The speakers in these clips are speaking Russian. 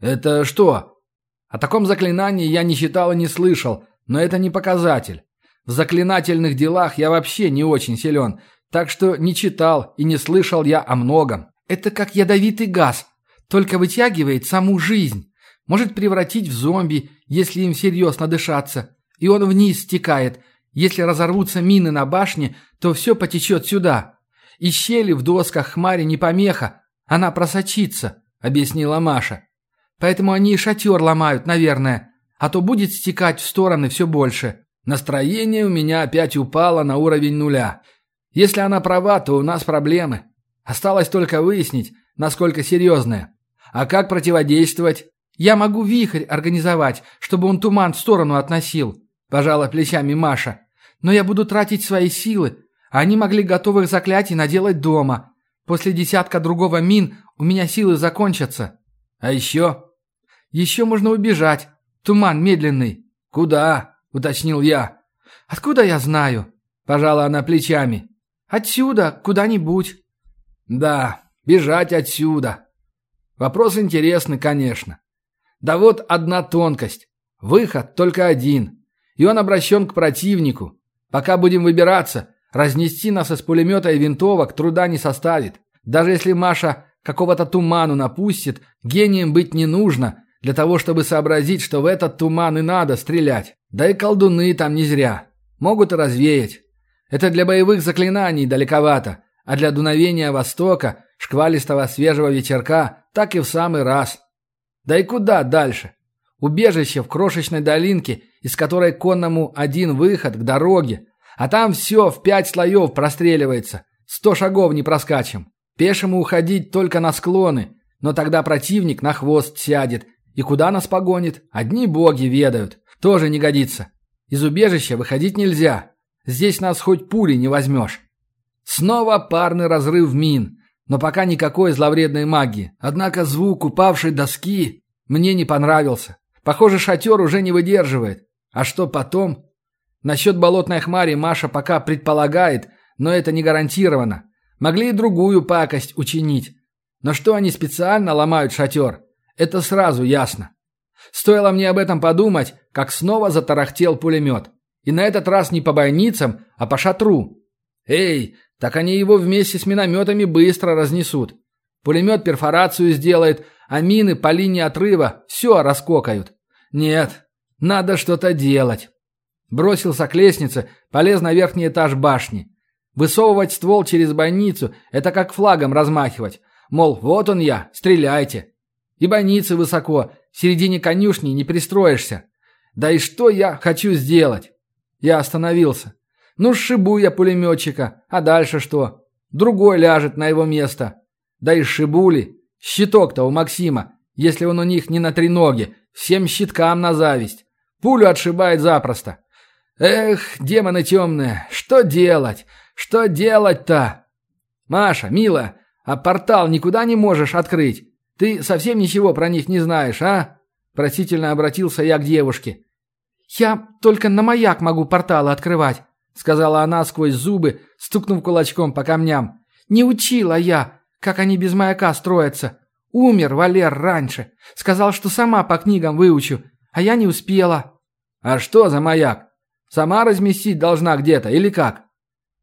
«Это что?» О таком заклинании я не читал и не слышал, но это не показатель. В заклинательных делах я вообще не очень силен, так что не читал и не слышал я о многом. Это как ядовитый газ, только вытягивает саму жизнь. Может превратить в зомби, если им всерьез надышаться. И он вниз стекает. Если разорвутся мины на башне, то все потечет сюда. И щели в досках хмари не помеха. Она просочится, объяснила Маша. Поэтому они и шатер ломают, наверное. А то будет стекать в стороны все больше. Настроение у меня опять упало на уровень нуля. Если она права, то у нас проблемы. Осталось только выяснить, насколько серьезные. А как противодействовать? Я могу вихрь организовать, чтобы он туман в сторону относил, пожала плечами Маша. Но я буду тратить свои силы, а они могли готовых заклятий наделать дома. После десятка другого мин у меня силы закончатся. А еще? Еще можно убежать. Туман медленный. Куда? Уточнил я. Откуда я знаю? Пожала она плечами. Отсюда, куда-нибудь. Да, бежать отсюда. Вопрос интересный, конечно. Да вот одна тонкость. Выход только один. И он обращен к противнику. Пока будем выбираться, разнести нас из пулемета и винтовок труда не составит. Даже если Маша какого-то туману напустит, гением быть не нужно, для того, чтобы сообразить, что в этот туман и надо стрелять. Да и колдуны там не зря. Могут и развеять. Это для боевых заклинаний далековато, а для дуновения востока, шквалистого свежего ветерка, так и в самый раз. Да и куда дальше? Убежище в крошечной долинке, из которой конному один выход к дороге, а там все в пять слоев простреливается, сто шагов не проскачем. Пешему уходить только на склоны, но тогда противник на хвост сядет, и куда нас погонит, одни боги ведают. Тоже не годится. Из убежища выходить нельзя. Здесь нас хоть пули не возьмешь. Снова парный разрыв мин, но пока никакой зловредной магии. Однако звук упавшей доски мне не понравился. Похоже, шатер уже не выдерживает. А что потом? Насчет болотной хмари Маша пока предполагает, но это не гарантированно. Могли и другую пакость учинить. Но что они специально ломают шатер? Это сразу ясно. Стоило мне об этом подумать, как снова затарахтел пулемет. И на этот раз не по бойницам, а по шатру. Эй, так они его вместе с минометами быстро разнесут. Пулемет перфорацию сделает, а мины по линии отрыва все раскокают. Нет, надо что-то делать. Бросился к лестнице, полез на верхний этаж башни. Высовывать ствол через бойницу – это как флагом размахивать. Мол, вот он я, стреляйте. И бойницы высоко, в середине конюшни не пристроишься. Да и что я хочу сделать? Я остановился. Ну, сшибу я пулеметчика, а дальше что? Другой ляжет на его место. Да и сшибу ли? Щиток-то у Максима, если он у них не на треноге, всем щиткам на зависть. Пулю отшибает запросто. Эх, демоны темные, что делать? Что делать-то? Маша, милая, а портал никуда не можешь открыть? Ты совсем ничего про них не знаешь, а?» Просительно обратился я к девушке. «Я только на маяк могу порталы открывать», — сказала она сквозь зубы, стукнув кулачком по камням. «Не учила я, как они без маяка строятся. Умер Валер раньше. Сказал, что сама по книгам выучу, а я не успела». «А что за маяк? Сама разместить должна где-то или как?»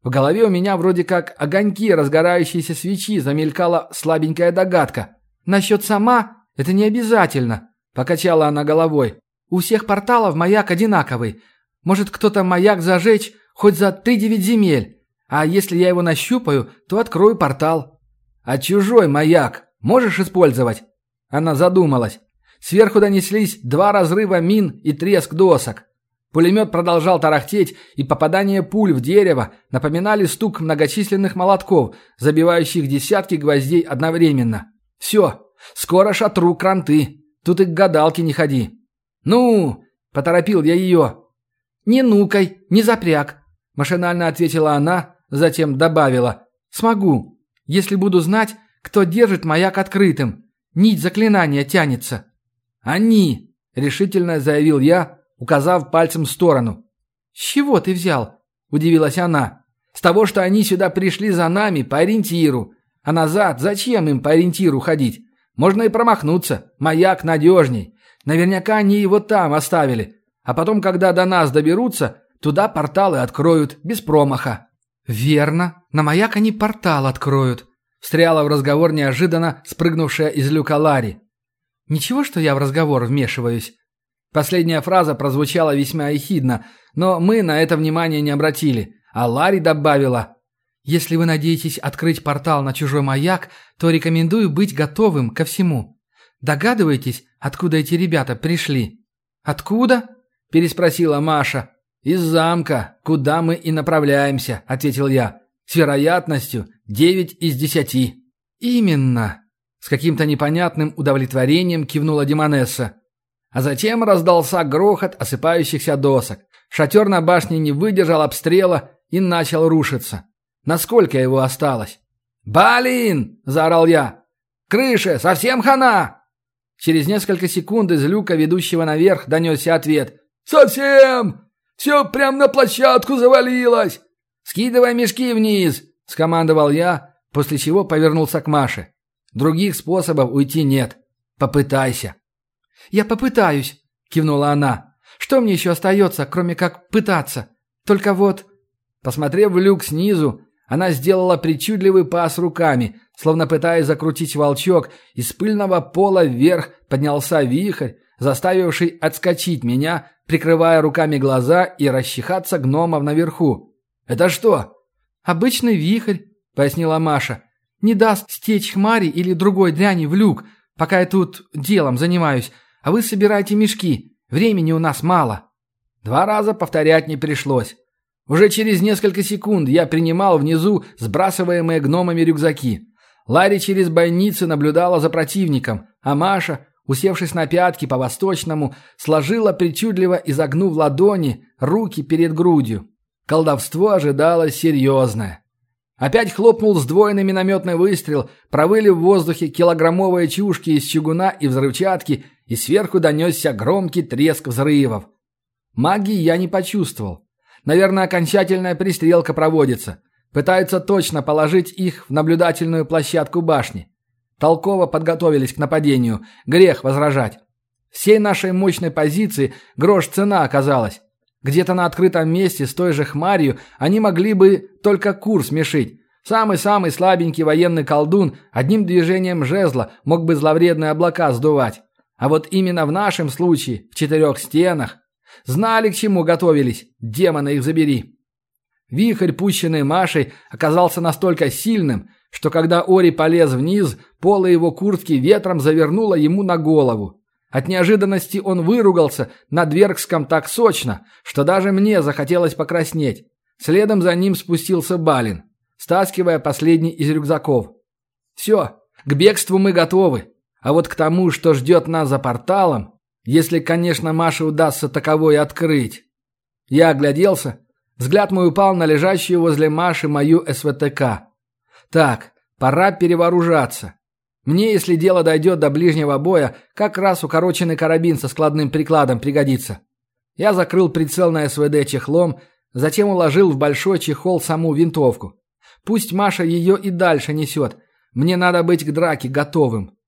В голове у меня вроде как огоньки разгорающейся свечи замелькала слабенькая догадка. «Насчет сама – это не обязательно», – покачала она головой. «У всех порталов маяк одинаковый. Может кто-то маяк зажечь хоть за три девять земель. А если я его нащупаю, то открою портал». «А чужой маяк можешь использовать?» Она задумалась. Сверху донеслись два разрыва мин и треск досок. Пулемет продолжал тарахтеть, и попадание пуль в дерево напоминали стук многочисленных молотков, забивающих десятки гвоздей одновременно. «Все, скоро шатру кранты. Тут и к гадалке не ходи». «Ну!» – поторопил я ее. «Не нукай, не запряг», – машинально ответила она, затем добавила. «Смогу, если буду знать, кто держит маяк открытым. Нить заклинания тянется». «Они!» – решительно заявил я, указав пальцем в сторону. «С чего ты взял?» – удивилась она. «С того, что они сюда пришли за нами по ориентиру. А назад зачем им по ориентиру ходить? Можно и промахнуться. Маяк надежней. Наверняка они его там оставили. А потом, когда до нас доберутся, туда порталы откроют, без промаха». «Верно. На маяк они портал откроют», — встряла в разговор неожиданно спрыгнувшая из люка Ларри. «Ничего, что я в разговор вмешиваюсь?» Последняя фраза прозвучала весьма ехидно, но мы на это внимание не обратили, а Ларри добавила «Если вы надеетесь открыть портал на чужой маяк, то рекомендую быть готовым ко всему. Догадываетесь, откуда эти ребята пришли?» «Откуда?» – переспросила Маша. «Из замка, куда мы и направляемся», – ответил я. «С вероятностью девять из десяти». «Именно», – с каким-то непонятным удовлетворением кивнула Демонесса. А затем раздался грохот осыпающихся досок. Шатер на башне не выдержал обстрела и начал рушиться. Насколько его осталось? «Балин!» – заорал я. «Крыша! Совсем хана!» Через несколько секунд из люка, ведущего наверх, донесся ответ. «Совсем! Все прям на площадку завалилось!» «Скидывай мешки вниз!» – скомандовал я, после чего повернулся к Маше. «Других способов уйти нет. Попытайся». «Я попытаюсь», – кивнула она. «Что мне еще остается, кроме как пытаться? Только вот...» Посмотрев в люк снизу, она сделала причудливый пас руками, словно пытаясь закрутить волчок, и с пыльного пола вверх поднялся вихрь, заставивший отскочить меня, прикрывая руками глаза и расчихаться гномов наверху. «Это что?» «Обычный вихрь», — пояснила Маша. «Не даст стечь хмари или другой дряни в люк, пока я тут делом занимаюсь, а вы собирайте мешки. Времени у нас мало». Два раза повторять не пришлось. Уже через несколько секунд я принимал внизу сбрасываемые гномами рюкзаки. Ларри через бойницы наблюдала за противником, а Маша, усевшись на пятки по-восточному, сложила причудливо изогнув ладони, руки перед грудью. Колдовство ожидалось серьезное. Опять хлопнул сдвоенный минометный выстрел, провыли в воздухе килограммовые чушки из чугуна и взрывчатки, и сверху донесся громкий треск взрывов. Магии я не почувствовал. Наверное, окончательная пристрелка проводится. Пытаются точно положить их в наблюдательную площадку башни. Толково подготовились к нападению. Грех возражать. Всей нашей мощной позиции грош цена оказалась. Где-то на открытом месте с той же хмарью они могли бы только курс мешить. Самый-самый слабенький военный колдун одним движением жезла мог бы зловредные облака сдувать. А вот именно в нашем случае, в четырех стенах, знали, к чему готовились. Демона их забери. Вихрь, пущенный Машей, оказался настолько сильным, что когда Ори полез вниз, полы его куртки ветром завернуло ему на голову. От неожиданности он выругался на Дверкском так сочно, что даже мне захотелось покраснеть. Следом за ним спустился Балин, стаскивая последний из рюкзаков. «Все, к бегству мы готовы. А вот к тому, что ждет нас за порталом, если, конечно, Маше удастся таковой открыть». Я огляделся. Взгляд мой упал на лежащую возле Маши мою СВТК. «Так, пора перевооружаться. Мне, если дело дойдет до ближнего боя, как раз укороченный карабин со складным прикладом пригодится. Я закрыл прицел на СВД чехлом, затем уложил в большой чехол саму винтовку. Пусть Маша ее и дальше несет. Мне надо быть к драке готовым.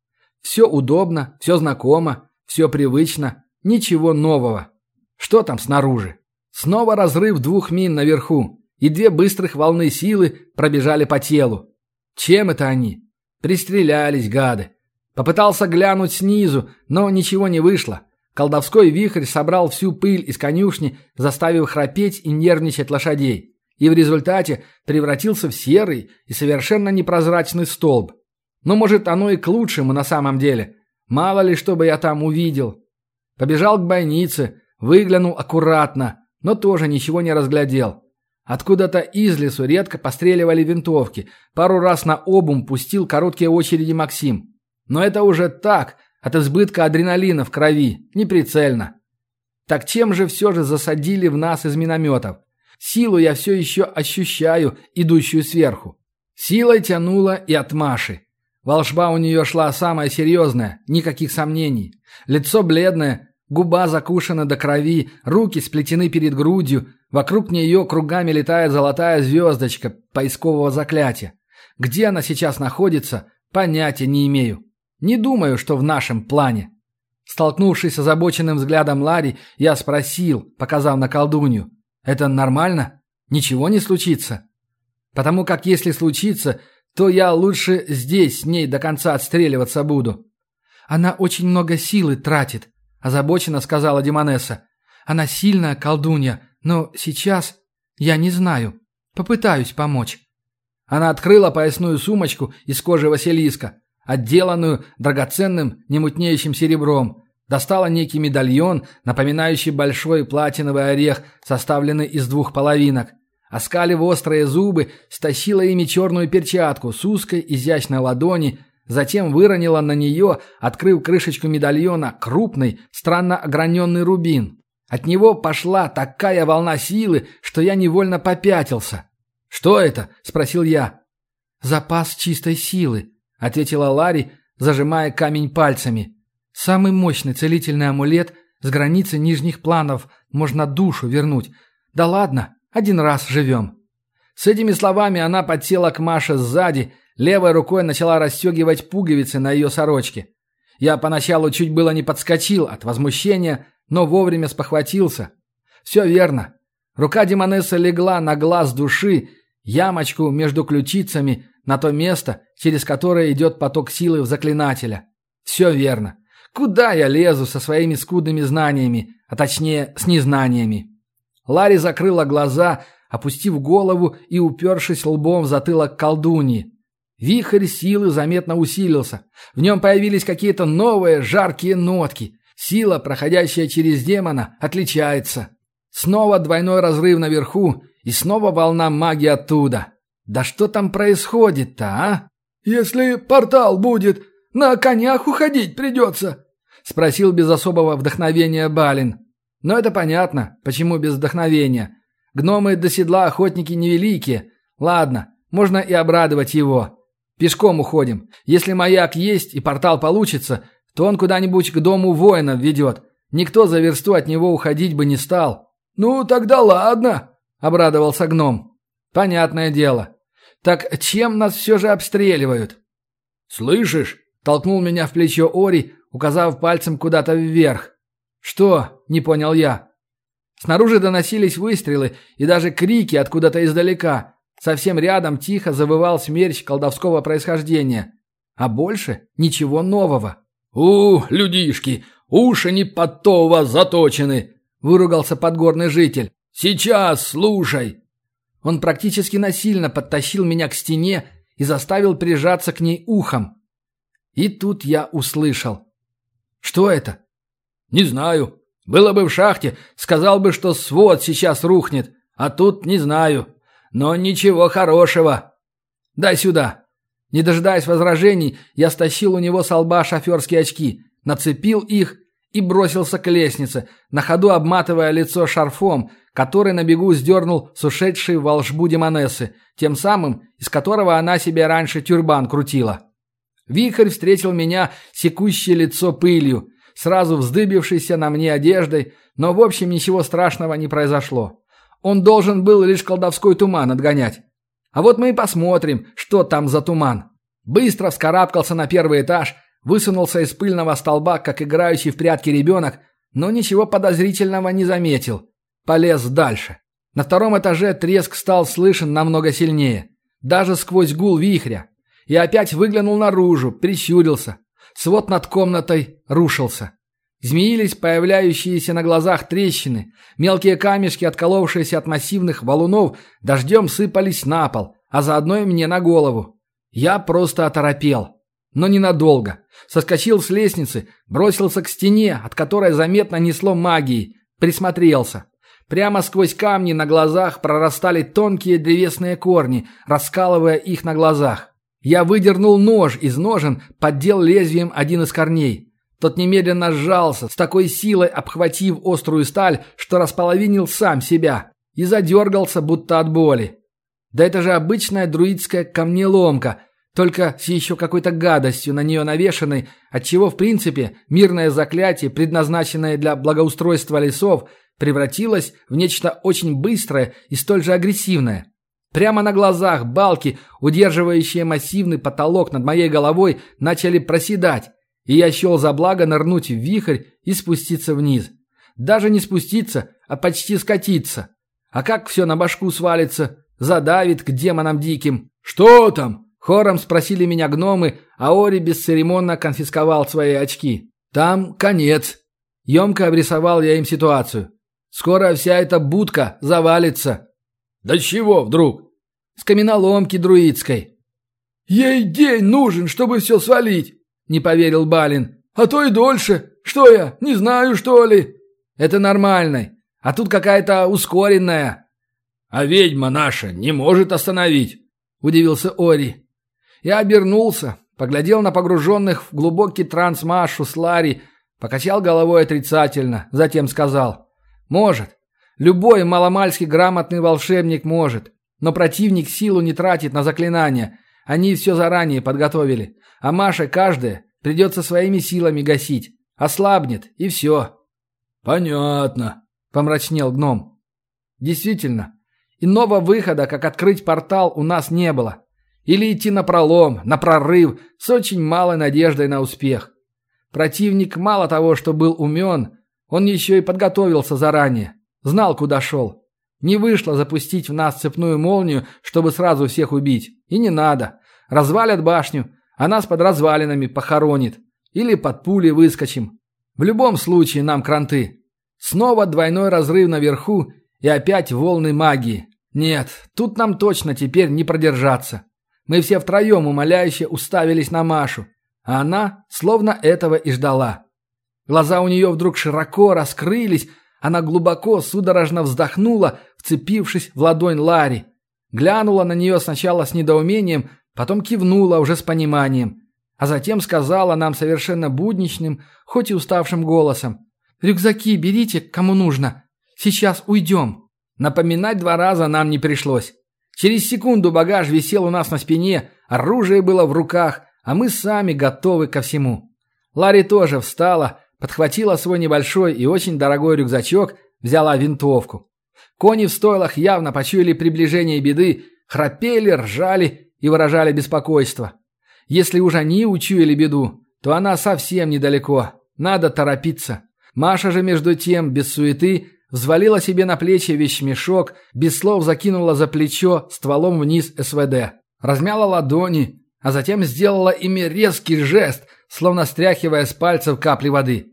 Все удобно, все знакомо, все привычно, ничего нового. Что там снаружи? Снова разрыв двух мин наверху, и две быстрых волны силы пробежали по телу. Чем это они? Пристрелялись, гады. Попытался глянуть снизу, но ничего не вышло. Колдовской вихрь собрал всю пыль из конюшни, заставив храпеть и нервничать лошадей. И в результате превратился в серый и совершенно непрозрачный столб. Но, может, оно и к лучшему на самом деле. Мало ли, что бы я там увидел. Побежал к бойнице, выглянул аккуратно, но тоже ничего не разглядел. Откуда-то из лесу редко постреливали винтовки. Пару раз на обум пустил короткие очереди Максим. Но это уже так, от избытка адреналина в крови, неприцельно. Так чем же все же засадили в нас из минометов? Силу я все еще ощущаю, идущую сверху. Силой тянула и от Маши. Волшба у нее шла самая серьезная, никаких сомнений. Лицо бледное, губа закушена до крови, руки сплетены перед грудью, Вокруг нее кругами летает золотая звездочка поискового заклятия. Где она сейчас находится, понятия не имею. Не думаю, что в нашем плане. Столкнувшись с озабоченным взглядом Ларри, я спросил, показав на колдунью. «Это нормально? Ничего не случится?» «Потому как если случится, то я лучше здесь с ней до конца отстреливаться буду». «Она очень много силы тратит», – озабоченно сказала Димонесса. «Она сильная колдунья, но сейчас я не знаю. Попытаюсь помочь». Она открыла поясную сумочку из кожи Василиска, отделанную драгоценным немутнеющим серебром, достала некий медальон, напоминающий большой платиновый орех, составленный из двух половинок. Оскалив острые зубы, стащила ими черную перчатку с узкой изящной ладони, затем выронила на нее, открыв крышечку медальона, крупный, странно ограненный рубин. От него пошла такая волна силы, что я невольно попятился. «Что это?» – спросил я. «Запас чистой силы», – ответила Ларри, зажимая камень пальцами. «Самый мощный целительный амулет с границы нижних планов можно душу вернуть. Да ладно, один раз живем». С этими словами она подсела к Маше сзади, левой рукой начала расстегивать пуговицы на ее сорочке. Я поначалу чуть было не подскочил от возмущения, но вовремя спохватился. Все верно. Рука Демонессы легла на глаз души, ямочку между ключицами, на то место, через которое идет поток силы в заклинателя. Все верно. Куда я лезу со своими скудными знаниями, а точнее с незнаниями? Ларри закрыла глаза, опустив голову и упершись лбом в затылок колдуньи. Вихрь силы заметно усилился. В нем появились какие-то новые жаркие нотки. Сила, проходящая через демона, отличается. Снова двойной разрыв наверху, и снова волна магии оттуда. Да что там происходит-то, а? «Если портал будет, на конях уходить придется», — спросил без особого вдохновения Балин. Но это понятно, почему без вдохновения. Гномы до седла охотники невеликие. Ладно, можно и обрадовать его. Пешком уходим. Если маяк есть и портал получится, то он куда-нибудь к дому воинов ведет. Никто за версту от него уходить бы не стал. «Ну, тогда ладно», — обрадовался гном. «Понятное дело. Так чем нас все же обстреливают?» «Слышишь?» — толкнул меня в плечо Ори, указав пальцем куда-то вверх. «Что?» — не понял я. Снаружи доносились выстрелы и даже крики откуда-то издалека. Совсем рядом тихо завывал смерч колдовского происхождения. А больше ничего нового. «У, людишки, уши не под то у вас заточены!» – выругался подгорный житель. «Сейчас, слушай!» Он практически насильно подтащил меня к стене и заставил прижаться к ней ухом. И тут я услышал. «Что это?» «Не знаю. Было бы в шахте, сказал бы, что свод сейчас рухнет. А тут не знаю. Но ничего хорошего. Дай сюда. Не дожидаясь возражений, я стащил у него с лба шоферские очки, нацепил их и бросился к лестнице, на ходу обматывая лицо шарфом, который на бегу сдернул с ушедшей волшбу демонессы, тем самым, из которого она себе раньше тюрбан крутила. Вихрь встретил меня, секущее лицо пылью, сразу вздыбившейся на мне одеждой, но в общем ничего страшного не произошло. Он должен был лишь колдовской туман отгонять. А вот мы и посмотрим, что там за туман. Быстро вскарабкался на первый этаж, высунулся из пыльного столба, как играющий в прятки ребенок, но ничего подозрительного не заметил. Полез дальше. На втором этаже треск стал слышен намного сильнее. Даже сквозь гул вихря. И опять выглянул наружу, прищурился. Свод над комнатой рушился. Змеились появляющиеся на глазах трещины. Мелкие камешки, отколовшиеся от массивных валунов, дождем сыпались на пол, а заодно и мне на голову. Я просто оторопел. Но ненадолго. Соскочил с лестницы, бросился к стене, от которой заметно несло магией. Присмотрелся. Прямо сквозь камни на глазах прорастали тонкие древесные корни, раскалывая их на глазах. Я выдернул нож из ножен, поддел лезвием один из корней. Тот немедленно сжался, с такой силой обхватив острую сталь, что располовинил сам себя, и задергался, будто от боли. Да это же обычная друидская камнеломка, только с еще какой-то гадостью на нее навешанной, отчего, в принципе, мирное заклятие, предназначенное для благоустройства лесов, превратилось в нечто очень быстрое и столь же агрессивное. Прямо на глазах балки, удерживающие массивный потолок над моей головой, начали проседать, и я счел за благо нырнуть в вихрь и спуститься вниз. Даже не спуститься, а почти скатиться. А как все на башку свалится, задавит к демонам диким. «Что там?» – хором спросили меня гномы, а Ори бесцеремонно конфисковал свои очки. «Там конец». Емко обрисовал я им ситуацию. «Скоро вся эта будка завалится». «Да чего вдруг?» «С каменоломки друидской». «Ей день нужен, чтобы все свалить», – не поверил Балин. «А то и дольше. Что я, не знаю, что ли?» «Это нормальный. А тут какая-то ускоренная». «А ведьма наша не может остановить», – удивился Ори. Я обернулся, поглядел на погруженных в глубокий транс Машу с Ларри, покачал головой отрицательно, затем сказал «Может. Любой маломальски грамотный волшебник может. Но противник силу не тратит на заклинания. Они все заранее подготовили. А Маше каждое придется своими силами гасить. Ослабнет, и все». «Понятно», — помрачнел гном. «Действительно, иного выхода, как открыть портал, у нас не было. Или идти на пролом, на прорыв, с очень малой надеждой на успех. Противник мало того, что был умен, он еще и подготовился заранее. Знал, куда шел. Не вышло запустить в нас цепную молнию, чтобы сразу всех убить. И не надо. Развалят башню, а нас под развалинами похоронит. Или под пули выскочим. В любом случае нам кранты. Снова двойной разрыв наверху и опять волны магии. Нет, тут нам точно теперь не продержаться. Мы все втроем умоляюще уставились на Машу, а она словно этого и ждала. Глаза у нее вдруг широко раскрылись, она глубоко, судорожно вздохнула, вцепившись в ладонь Ларри. Глянула на нее сначала с недоумением, потом кивнула уже с пониманием. А затем сказала нам совершенно будничным, хоть и уставшим голосом. «Рюкзаки берите, кому нужно. Сейчас уйдем». Напоминать два раза нам не пришлось. Через секунду багаж висел у нас на спине, оружие было в руках, а мы сами готовы ко всему. Ларри тоже встала, подхватила свой небольшой и очень дорогой рюкзачок, взяла винтовку. Кони в стойлах явно почуяли приближение беды, храпели, ржали и выражали беспокойство. Если уж они учуяли беду, то она совсем недалеко. Надо торопиться. Маша же, между тем, без суеты, взвалила себе на плечи вещмешок, без слов закинула за плечо стволом вниз СВД. Размяла ладони, а затем сделала ими резкий жест, словно стряхивая с пальцев капли воды.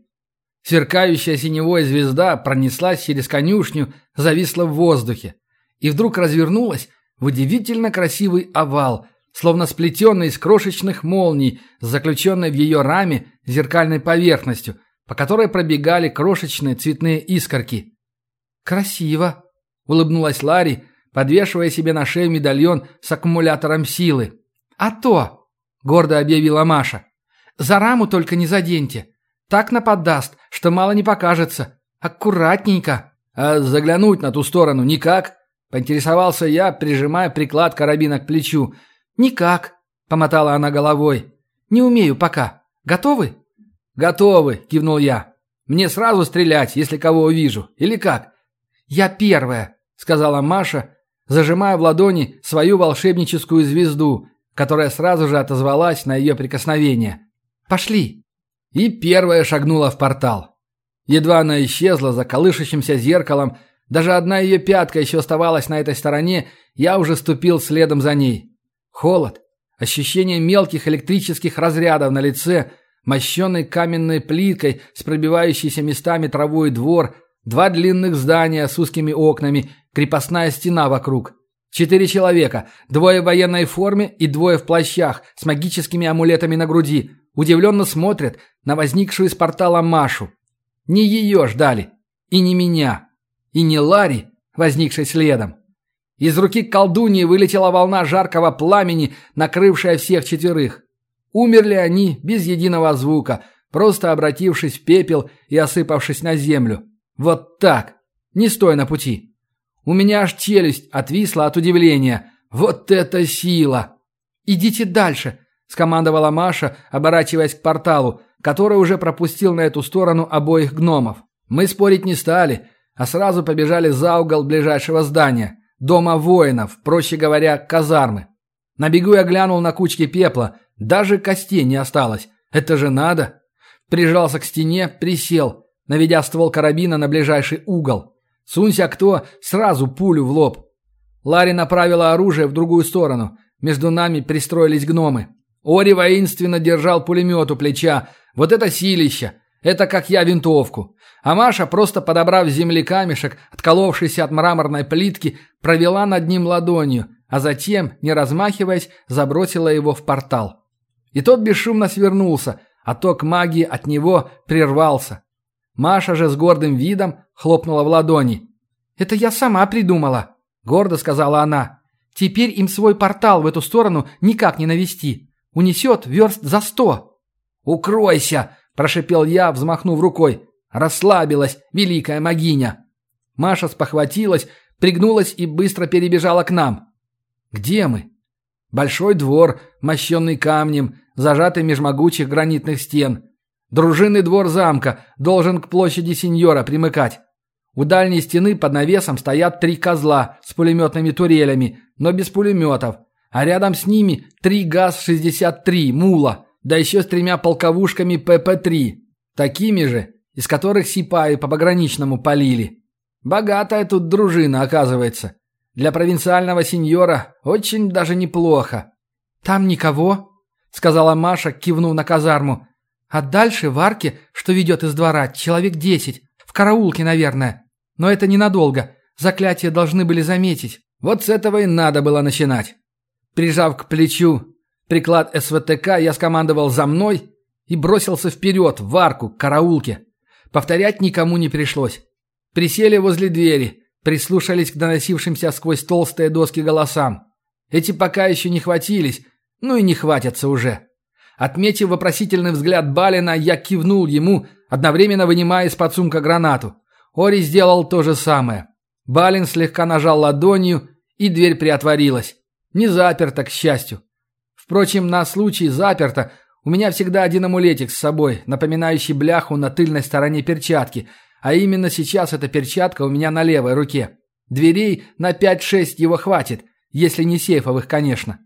Сверкающая синевой звезда пронеслась через конюшню, зависла в воздухе. И вдруг развернулась в удивительно красивый овал, словно сплетенный из крошечных молний, заключенной в ее раме зеркальной поверхностью, по которой пробегали крошечные цветные искорки. «Красиво!» – улыбнулась Ларри, подвешивая себе на шею медальон с аккумулятором силы. «А то!» – гордо объявила Маша. «За раму только не заденьте. Так нападаст, что мало не покажется. Аккуратненько!» «А заглянуть на ту сторону никак?» – поинтересовался я, прижимая приклад карабина к плечу. «Никак», – помотала она головой. «Не умею пока. Готовы?» «Готовы», – кивнул я. «Мне сразу стрелять, если кого увижу. Или как?» «Я первая», — сказала Маша, зажимая в ладони свою волшебническую звезду, которая сразу же отозвалась на ее прикосновение. «Пошли!» И первая шагнула в портал. Едва она исчезла за колышущимся зеркалом, даже одна ее пятка еще оставалась на этой стороне, я уже ступил следом за ней. Холод, ощущение мелких электрических разрядов на лице, мощенный каменной плиткой с пробивающейся местами травой двор — Два длинных здания с узкими окнами, крепостная стена вокруг. Четыре человека, двое в военной форме и двое в плащах с магическими амулетами на груди, удивленно смотрят на возникшую из портала Машу. Не ее ждали, и не меня, и не Ларри, возникшей следом. Из руки колдуньи вылетела волна жаркого пламени, накрывшая всех четверых. Умерли они без единого звука, просто обратившись в пепел и осыпавшись на землю. Вот так. Не стой на пути. У меня аж челюсть отвисла от удивления. Вот это сила! Идите дальше, скомандовала Маша, оборачиваясь к порталу, который уже пропустил на эту сторону обоих гномов. Мы спорить не стали, а сразу побежали за угол ближайшего здания. Дома воинов, проще говоря, казармы. На бегу я глянул на кучки пепла. Даже костей не осталось. Это же надо. Прижался к стене, присел, наведя ствол карабина на ближайший угол. Сунься кто, сразу пулю в лоб. Ларри направила оружие в другую сторону. Между нами пристроились гномы. Ори воинственно держал пулемет у плеча. Вот это силища! Это как я винтовку. А Маша, просто подобрав с земли камешек, отколовшийся от мраморной плитки, провела над ним ладонью, а затем, не размахиваясь, забросила его в портал. И тот бесшумно свернулся, а ток магии от него прервался. Маша же с гордым видом хлопнула в ладони. «Это я сама придумала», — гордо сказала она. «Теперь им свой портал в эту сторону никак не навести. Унесет верст за сто». «Укройся!» – прошипел я, взмахнув рукой. Расслабилась великая магиня. Маша спохватилась, пригнулась и быстро перебежала к нам. «Где мы?» Большой двор, мощенный камнем, зажатый меж могучих гранитных стен. Дружинный двор замка должен к площади сеньора примыкать. У дальней стены под навесом стоят три козла с пулеметными турелями, но без пулеметов. А рядом с ними три ГАЗ-63 «Мула», да еще с тремя полковушками ПП-3. Такими же, из которых сипаи по пограничному полили. Богатая тут дружина, оказывается. Для провинциального сеньора очень даже неплохо. «Там никого?» — сказала Маша, кивнув на казарму. «А дальше в арке, что ведет из двора, человек десять. В караулке, наверное. Но это ненадолго. Заклятие должны были заметить». Вот с этого и надо было начинать. Прижав к плечу приклад СВТК, я скомандовал «за мной» и бросился вперед, в арку, к караулке. Повторять никому не пришлось. Присели возле двери, прислушались к доносившимся сквозь толстые доски голосам. Эти пока еще не хватились, ну и не хватятся уже. Отметив вопросительный взгляд Балина, я кивнул ему, одновременно вынимая из-под сумка гранату. Ори сделал то же самое. Балин слегка нажал ладонью, и дверь приотворилась. Не заперта, к счастью. Впрочем, на случай заперта у меня всегда один амулетик с собой, напоминающий бляху на тыльной стороне перчатки, а именно сейчас эта перчатка у меня на левой руке. Дверей на 5-6 его хватит, если не сейфовых, конечно.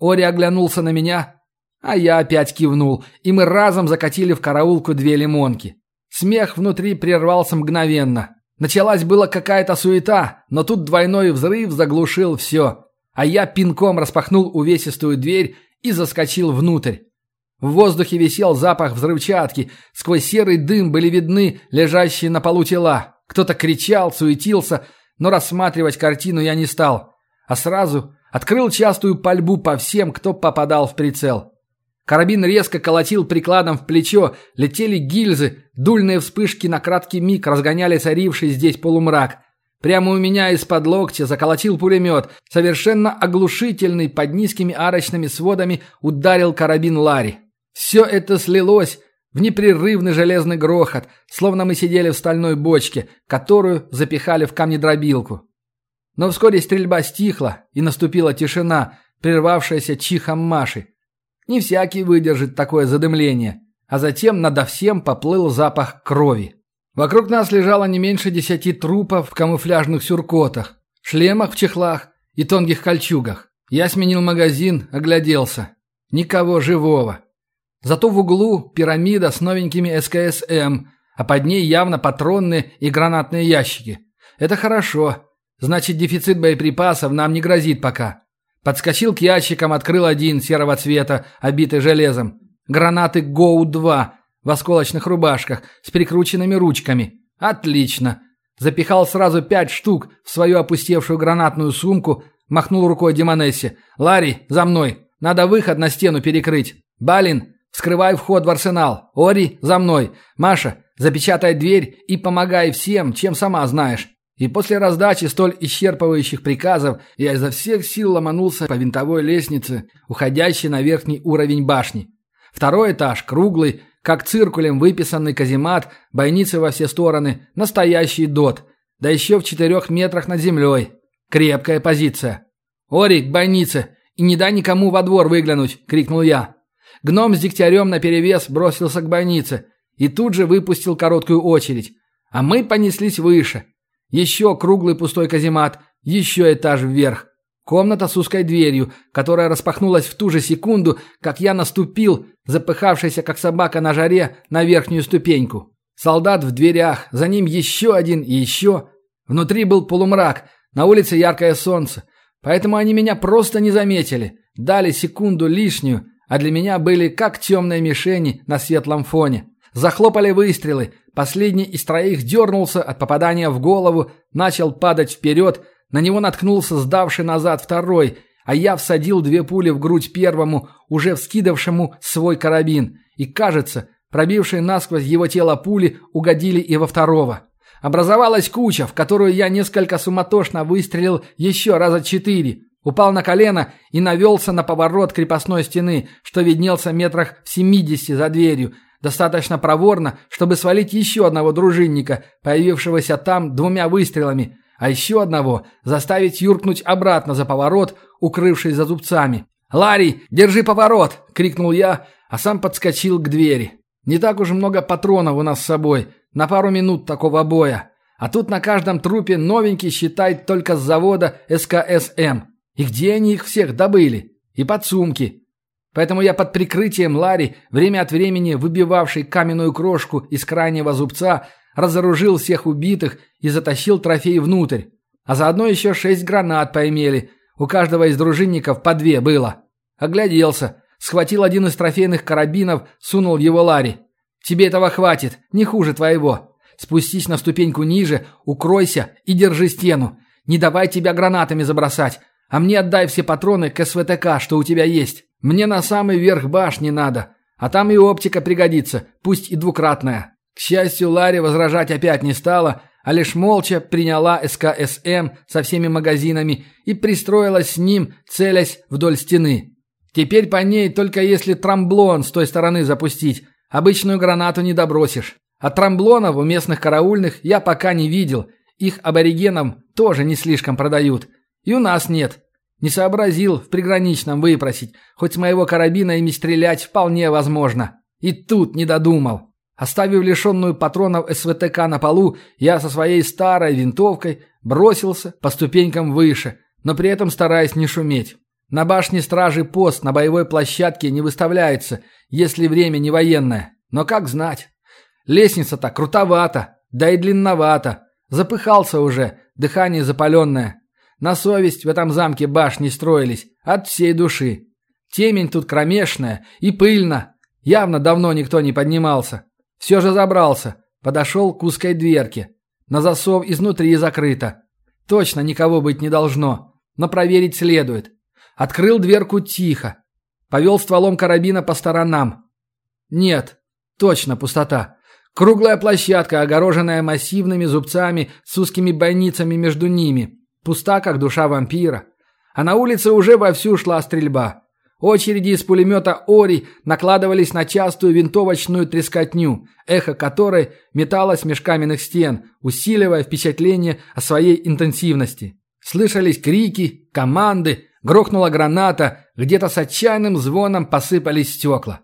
Ори оглянулся на меня, а я опять кивнул, и мы разом закатили в караулку две лимонки. Смех внутри прервался мгновенно. Началась была какая-то суета, но тут двойной взрыв заглушил все, а я пинком распахнул увесистую дверь и заскочил внутрь. В воздухе висел запах взрывчатки, сквозь серый дым были видны лежащие на полу тела. Кто-то кричал, суетился, но рассматривать картину я не стал, а сразу открыл частую пальбу по всем, кто попадал в прицел. Карабин резко колотил прикладом в плечо, летели гильзы, дульные вспышки на краткий миг разгоняли царивший здесь полумрак. Прямо у меня из-под локтя заколотил пулемет, совершенно оглушительный под низкими арочными сводами ударил карабин Ларри. Все это слилось в непрерывный железный грохот, словно мы сидели в стальной бочке, которую запихали в камнедробилку. Но вскоре стрельба стихла, и наступила тишина, прервавшаяся чихом Маши. Не всякий выдержит такое задымление. А затем надо всем поплыл запах крови. Вокруг нас лежало не меньше десяти трупов в камуфляжных сюркотах, шлемах в чехлах и тонких кольчугах. Я сменил магазин, огляделся. Никого живого. Зато в углу пирамида с новенькими СКСМ, а под ней явно патронные и гранатные ящики. Это хорошо. Значит, дефицит боеприпасов нам не грозит пока. Подскочил к ящикам, открыл один серого цвета, обитый железом. Гранаты ГОУ-2 в осколочных рубашках с прикрученными ручками. Отлично. Запихал сразу пять штук в свою опустевшую гранатную сумку, махнул рукой Демонессе. «Ларри, за мной. Надо выход на стену перекрыть. Балин, Вскрывай вход в арсенал. Ори, за мной. Маша, запечатай дверь и помогай всем, чем сама знаешь. И после раздачи столь исчерпывающих приказов я изо всех сил ломанулся по винтовой лестнице, уходящей на верхний уровень башни. Второй этаж, круглый, как циркулем выписанный каземат, бойницы во все стороны, настоящий дот. Да еще в четырех метрах над землей. Крепкая позиция. «Ори, к бойнице! И не дай никому во двор выглянуть!» — крикнул я. Гном с дегтярем наперевес бросился к бойнице и тут же выпустил короткую очередь. А мы понеслись выше. Еще круглый пустой каземат, Еще этаж вверх. Комната с узкой дверью, которая распахнулась в ту же секунду, как я наступил, запыхавшийся как собака на жаре, на верхнюю ступеньку. Солдат в дверях, за ним еще один и еще. Внутри был полумрак, на улице яркое солнце. Поэтому они меня просто не заметили, дали секунду лишнюю, а для меня были как темные мишени на светлом фоне. Захлопали выстрелы, последний из троих дернулся от попадания в голову, начал падать вперед, на него наткнулся сдавший назад второй, а я всадил две пули в грудь первому, уже вскидавшему свой карабин. И, кажется, пробившие насквозь его тело пули угодили и во второго. Образовалась куча, в которую я несколько суматошно выстрелил еще раза четыре. Упал на колено и навелся на поворот крепостной стены, что виднелся метрах в семидесяти за дверью, достаточно проворно, чтобы свалить еще одного дружинника, появившегося там двумя выстрелами, а еще одного заставить юркнуть обратно за поворот, укрывшись за зубцами. «Ларри, держи поворот!» — крикнул я, а сам подскочил к двери. «Не так уж много патронов у нас с собой, на пару минут такого боя. А тут на каждом трупе новенький считает только с завода СКСМ. И где они их всех добыли? И подсумки. Поэтому я под прикрытием Ларри, время от времени выбивавший каменную крошку из крайнего зубца, разоружил всех убитых и затащил трофей внутрь. А заодно еще шесть гранат поимели. У каждого из дружинников по две было. Огляделся. Схватил один из трофейных карабинов, сунул его Ларри. «Тебе этого хватит, не хуже твоего. Спустись на ступеньку ниже, укройся и держи стену. Не давай тебя гранатами забросать, а мне отдай все патроны к СВТК, что у тебя есть. Мне на самый верх башни надо, а там и оптика пригодится, пусть и двукратная». К счастью, Ларри возражать опять не стала, а лишь молча приняла СКСМ со всеми магазинами и пристроилась с ним, целясь вдоль стены. Теперь по ней только если трамблон с той стороны запустить, обычную гранату не добросишь. А трамблонов у местных караульных я пока не видел, их аборигенам тоже не слишком продают. И у нас нет. Не сообразил в приграничном выпросить, хоть с моего карабина ими стрелять вполне возможно. И тут не додумал. Оставив лишенную патронов СВТК на полу, я со своей старой винтовкой бросился по ступенькам выше, но при этом стараясь не шуметь. На башне стражи пост на боевой площадке не выставляется, если время не военное. Но как знать? Лестница-то крутовата, да и длинновата. Запыхался уже, дыхание запаленное. На совесть в этом замке башни строились, от всей души. Темень тут кромешная и пыльно. Явно давно никто не поднимался. Все же забрался. Подошел к узкой дверке. На засов изнутри закрыто. Точно никого быть не должно. Но проверить следует. Открыл дверку тихо. Повел стволом карабина по сторонам. Нет, точно пустота. Круглая площадка, огороженная массивными зубцами с узкими бойницами между ними. Пуста, как душа вампира. А на улице уже вовсю шла стрельба. Очереди из пулемета «Ори» накладывались на частую винтовочную трескотню, эхо которой металось меж каменных стен, усиливая впечатление о своей интенсивности. Слышались крики, команды, грохнула граната, где-то с отчаянным звоном посыпались стекла.